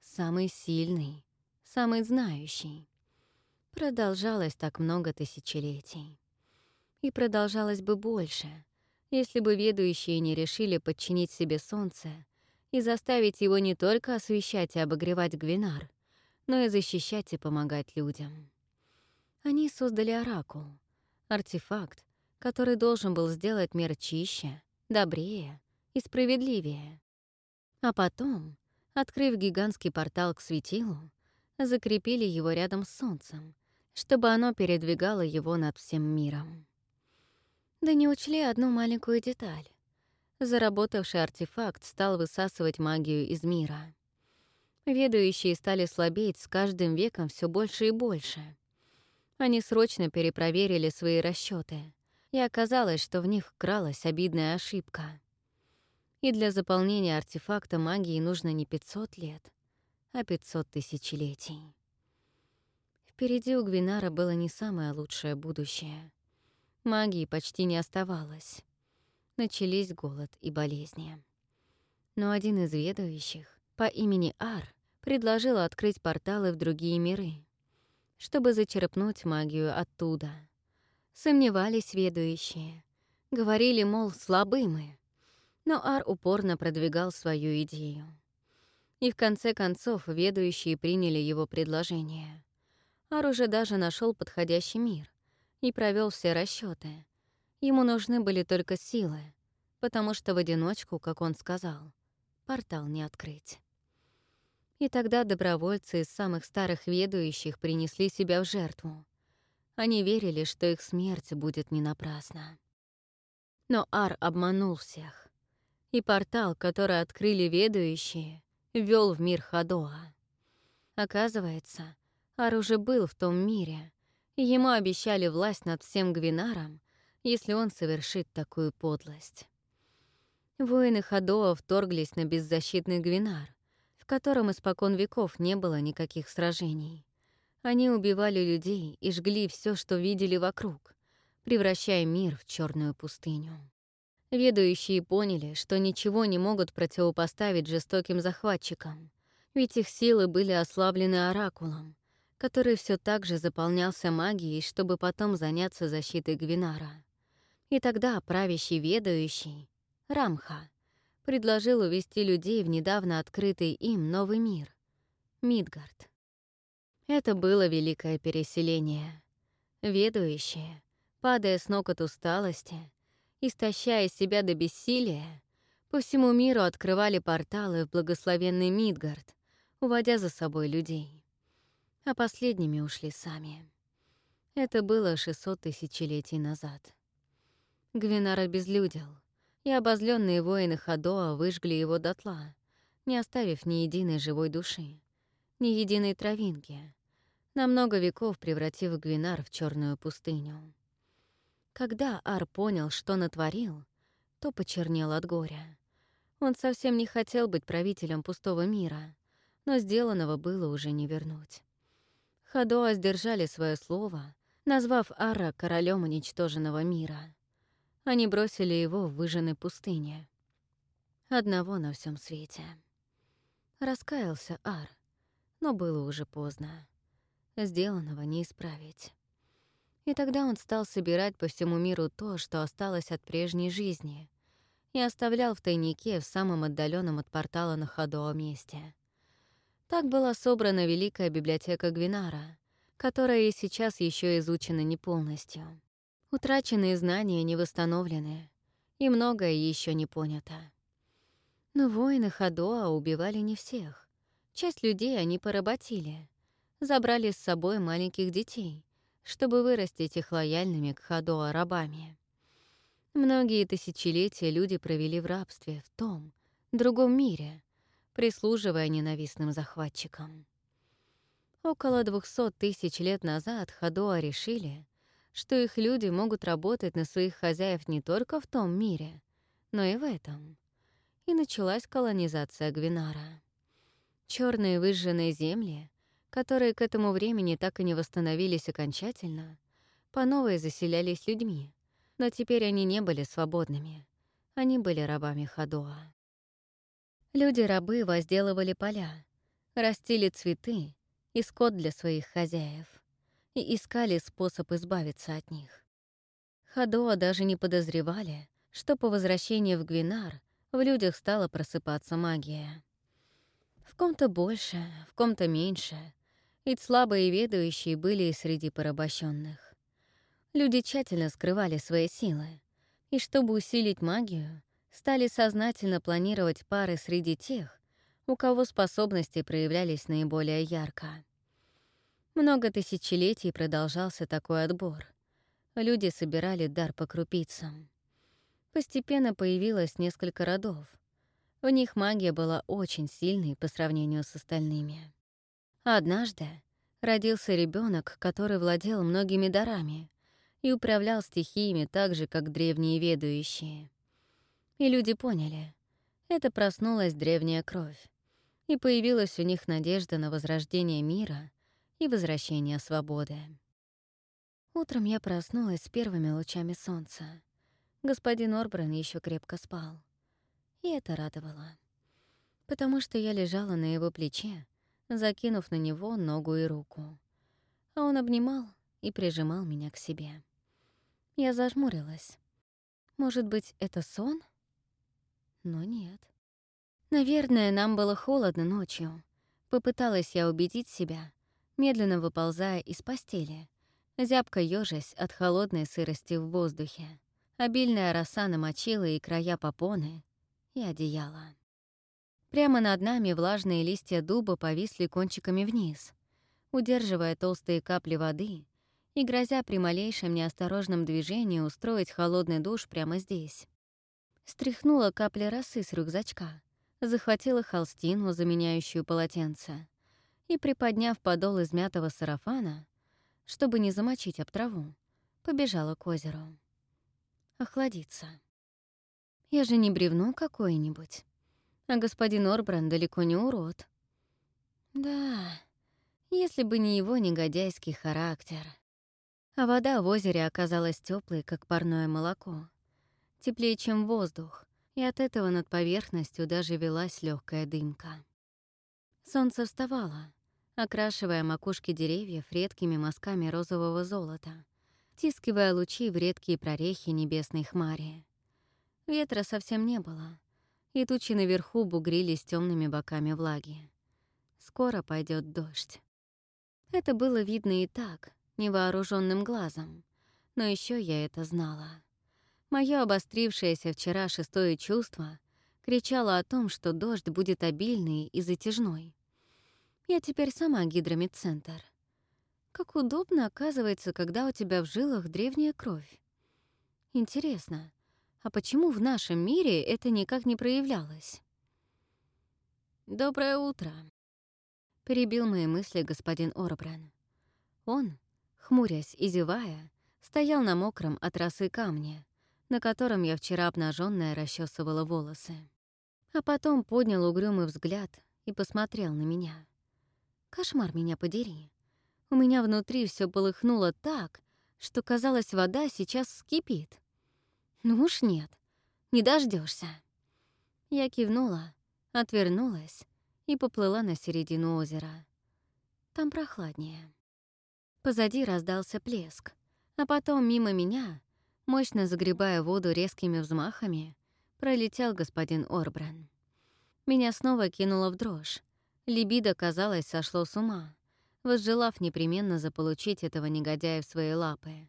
самый сильный, самый знающий. Продолжалось так много тысячелетий. И продолжалось бы больше, если бы ведущие не решили подчинить себе солнце и заставить его не только освещать и обогревать Гвинар, но и защищать и помогать людям. Они создали оракул, артефакт, который должен был сделать мир чище, добрее и справедливее. А потом, открыв гигантский портал к светилу, закрепили его рядом с Солнцем, чтобы оно передвигало его над всем миром. Да не учли одну маленькую деталь. Заработавший артефакт стал высасывать магию из мира. Ведущие стали слабеть с каждым веком все больше и больше. Они срочно перепроверили свои расчеты, и оказалось, что в них кралась обидная ошибка. И для заполнения артефакта магии нужно не 500 лет, а 500 тысячелетий. Впереди у Гвинара было не самое лучшее будущее. Магии почти не оставалось. Начались голод и болезни. Но один из ведущих по имени Ар предложил открыть порталы в другие миры, чтобы зачерпнуть магию оттуда. Сомневались ведущие. Говорили, мол, слабы мы. Но Ар упорно продвигал свою идею. И в конце концов ведущие приняли его предложение. Ар уже даже нашел подходящий мир и провел все расчеты. Ему нужны были только силы, потому что в одиночку, как он сказал, портал не открыть. И тогда добровольцы из самых старых ведущих принесли себя в жертву. Они верили, что их смерть будет не напрасна. Но Ар обманул всех. И портал, который открыли ведущие, вел в мир Хадоа. Оказывается, Ар уже был в том мире, и ему обещали власть над всем Гвинаром, если он совершит такую подлость. Воины Хадоа вторглись на беззащитный Гвинар, в котором испокон веков не было никаких сражений. Они убивали людей и жгли все, что видели вокруг, превращая мир в черную пустыню. Ведущие поняли, что ничего не могут противопоставить жестоким захватчикам, ведь их силы были ослаблены оракулом, который все так же заполнялся магией, чтобы потом заняться защитой Гвинара. И тогда правящий ведущий, Рамха, предложил увести людей в недавно открытый им новый мир — Мидгард. Это было великое переселение. Ведущие, падая с ног от усталости, истощая себя до бессилия, по всему миру открывали порталы в благословенный Мидгард, уводя за собой людей. А последними ушли сами. Это было 600 тысячелетий назад. Гвинар обезлюдил, и обозленные воины Хадоа выжгли его дотла, не оставив ни единой живой души, ни единой травинки, на много веков превратив Гвинар в черную пустыню. Когда Ар понял, что натворил, то почернел от горя. Он совсем не хотел быть правителем пустого мира, но сделанного было уже не вернуть. Хадоа сдержали свое слово, назвав Ара королем уничтоженного мира. Они бросили его в выжженной пустыне. Одного на всем свете. Раскаялся Ар, но было уже поздно. Сделанного не исправить. И тогда он стал собирать по всему миру то, что осталось от прежней жизни, и оставлял в тайнике в самом отдаленном от портала на Хадоа месте. Так была собрана Великая библиотека Гвинара, которая и сейчас еще изучена не полностью. Утраченные знания не восстановлены, и многое еще не понято. Но воины Хадоа убивали не всех. Часть людей они поработили, забрали с собой маленьких детей, чтобы вырастить их лояльными к Хадоа рабами. Многие тысячелетия люди провели в рабстве в том, другом мире, прислуживая ненавистным захватчикам. Около двухсот тысяч лет назад Хадоа решили, что их люди могут работать на своих хозяев не только в том мире, но и в этом. И началась колонизация Гвинара. Черные выжженные земли которые к этому времени так и не восстановились окончательно, по новой заселялись людьми, но теперь они не были свободными. Они были рабами Хадоа. Люди-рабы возделывали поля, растили цветы и скот для своих хозяев и искали способ избавиться от них. Хадоа даже не подозревали, что по возвращении в Гвинар в людях стала просыпаться магия. В ком-то больше, в ком-то меньше, ведь слабые ведущие были и среди порабощенных. Люди тщательно скрывали свои силы, и чтобы усилить магию, стали сознательно планировать пары среди тех, у кого способности проявлялись наиболее ярко. Много тысячелетий продолжался такой отбор. Люди собирали дар по крупицам. Постепенно появилось несколько родов. В них магия была очень сильной по сравнению с остальными. Однажды родился ребенок, который владел многими дарами и управлял стихиями так же, как древние ведущие. И люди поняли, это проснулась древняя кровь, и появилась у них надежда на возрождение мира и возвращение свободы. Утром я проснулась с первыми лучами солнца. Господин Орбран еще крепко спал. И это радовало. Потому что я лежала на его плече, закинув на него ногу и руку. А он обнимал и прижимал меня к себе. Я зажмурилась. Может быть, это сон? Но нет. Наверное, нам было холодно ночью. Попыталась я убедить себя, медленно выползая из постели, зябко ёжась от холодной сырости в воздухе. Обильная роса намочила и края попоны, и одеяло. Прямо над нами влажные листья дуба повисли кончиками вниз, удерживая толстые капли воды и грозя при малейшем неосторожном движении устроить холодный душ прямо здесь. Стряхнула капли росы с рюкзачка, захватила холстину, заменяющую полотенце, и, приподняв подол измятого сарафана, чтобы не замочить об траву, побежала к озеру. Охладиться. Я же не бревно какое-нибудь а господин Орбран далеко не урод. Да, если бы не его негодяйский характер. А вода в озере оказалась теплой, как парное молоко. Теплее, чем воздух, и от этого над поверхностью даже велась легкая дымка. Солнце вставало, окрашивая макушки деревьев редкими мазками розового золота, тискивая лучи в редкие прорехи небесной хмари. Ветра совсем не было — и тучи наверху бугрились темными боками влаги. Скоро пойдет дождь. Это было видно и так, невооруженным глазом, но еще я это знала. Мое обострившееся вчера шестое чувство кричало о том, что дождь будет обильный и затяжной. Я теперь сама гидромедцентр. Как удобно, оказывается, когда у тебя в жилах древняя кровь. Интересно, А почему в нашем мире это никак не проявлялось? «Доброе утро», — перебил мои мысли господин Орбран. Он, хмурясь и зевая, стоял на мокром от росы камне, на котором я вчера обнаженная расчесывала волосы. А потом поднял угрюмый взгляд и посмотрел на меня. Кошмар меня подери. У меня внутри все полыхнуло так, что, казалось, вода сейчас вскипит. Ну уж нет, не дождешься. Я кивнула, отвернулась и поплыла на середину озера. Там прохладнее. Позади раздался плеск, а потом мимо меня, мощно загребая воду резкими взмахами, пролетел господин Орбран. Меня снова кинуло в дрожь. Либидо, казалось, сошло с ума, возжелав непременно заполучить этого негодяя в свои лапы.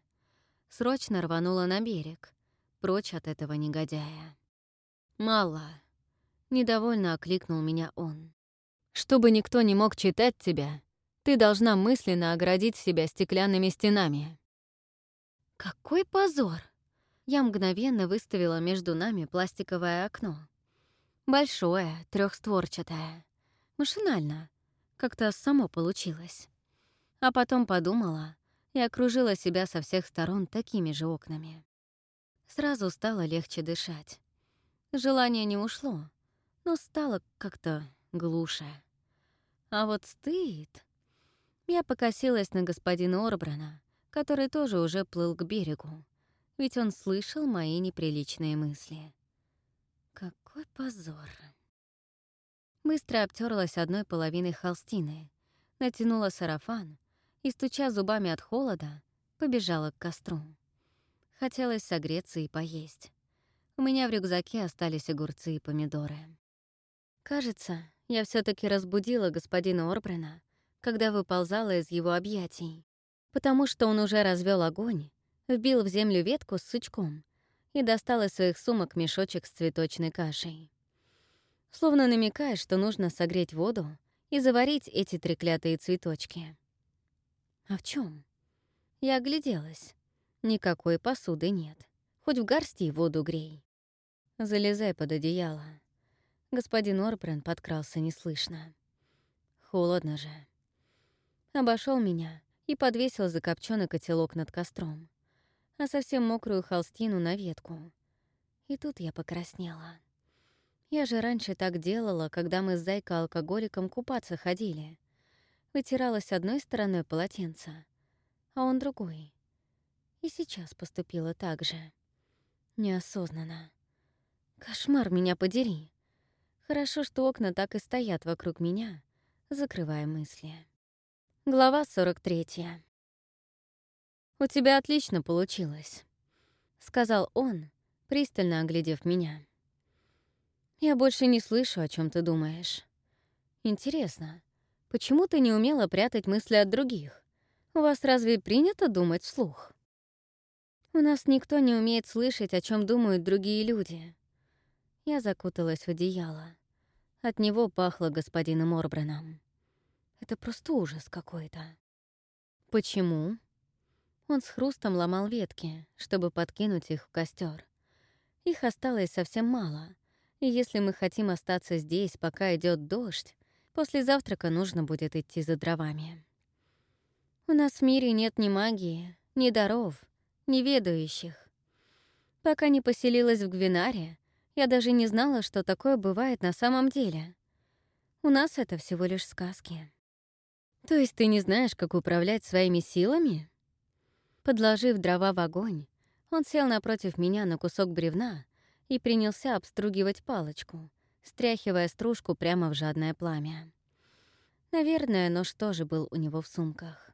Срочно рванула на берег, прочь от этого негодяя. «Мало», — недовольно окликнул меня он. «Чтобы никто не мог читать тебя, ты должна мысленно оградить себя стеклянными стенами». Какой позор! Я мгновенно выставила между нами пластиковое окно. Большое, трехстворчатое. Машинально. Как-то само получилось. А потом подумала и окружила себя со всех сторон такими же окнами. Сразу стало легче дышать. Желание не ушло, но стало как-то глуше. А вот стыд... Я покосилась на господина Орбрана, который тоже уже плыл к берегу, ведь он слышал мои неприличные мысли. Какой позор. Быстро обтерлась одной половиной холстины, натянула сарафан и, стуча зубами от холода, побежала к костру. Хотелось согреться и поесть. У меня в рюкзаке остались огурцы и помидоры. Кажется, я все таки разбудила господина Орбрена, когда выползала из его объятий потому что он уже развел огонь, вбил в землю ветку с сучком и достал из своих сумок мешочек с цветочной кашей. Словно намекая, что нужно согреть воду и заварить эти треклятые цветочки. А в чем? Я огляделась. Никакой посуды нет. Хоть в горсти воду грей. Залезай под одеяло. Господин Орбрен подкрался неслышно. Холодно же. Обошел меня и подвесил закопченный котелок над костром, а совсем мокрую холстину на ветку. И тут я покраснела. Я же раньше так делала, когда мы с Зайкой-алкоголиком купаться ходили. Вытиралась одной стороной полотенца, а он другой. И сейчас поступила так же. Неосознанно. Кошмар меня подери. Хорошо, что окна так и стоят вокруг меня, закрывая мысли. Глава 43. «У тебя отлично получилось», — сказал он, пристально оглядев меня. «Я больше не слышу, о чем ты думаешь. Интересно, почему ты не умела прятать мысли от других? У вас разве принято думать вслух?» «У нас никто не умеет слышать, о чем думают другие люди». Я закуталась в одеяло. От него пахло господином Орбраном. Это просто ужас какой-то. Почему? Он с хрустом ломал ветки, чтобы подкинуть их в костер. Их осталось совсем мало, и если мы хотим остаться здесь, пока идет дождь, после завтрака нужно будет идти за дровами. У нас в мире нет ни магии, ни даров, ни ведающих. Пока не поселилась в Гвинаре, я даже не знала, что такое бывает на самом деле. У нас это всего лишь сказки. То есть ты не знаешь, как управлять своими силами? Подложив дрова в огонь, он сел напротив меня на кусок бревна и принялся обстругивать палочку, стряхивая стружку прямо в жадное пламя. Наверное, нож тоже был у него в сумках.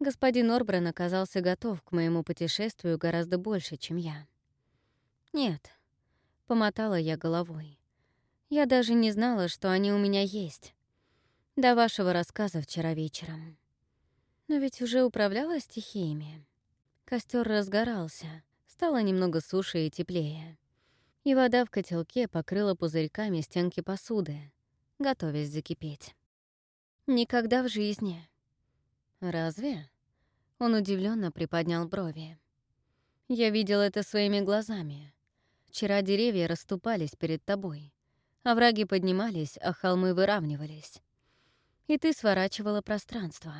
Господин Орбран оказался готов к моему путешествию гораздо больше, чем я. «Нет», — помотала я головой. «Я даже не знала, что они у меня есть до вашего рассказа вчера вечером. Но ведь уже управляла стихиями. Костер разгорался, стало немного суше и теплее. И вода в котелке покрыла пузырьками стенки посуды, готовясь закипеть. Никогда в жизни. Разве? Он удивленно приподнял брови. Я видел это своими глазами. Вчера деревья расступались перед тобой, овраги поднимались, а холмы выравнивались. И ты сворачивала пространство.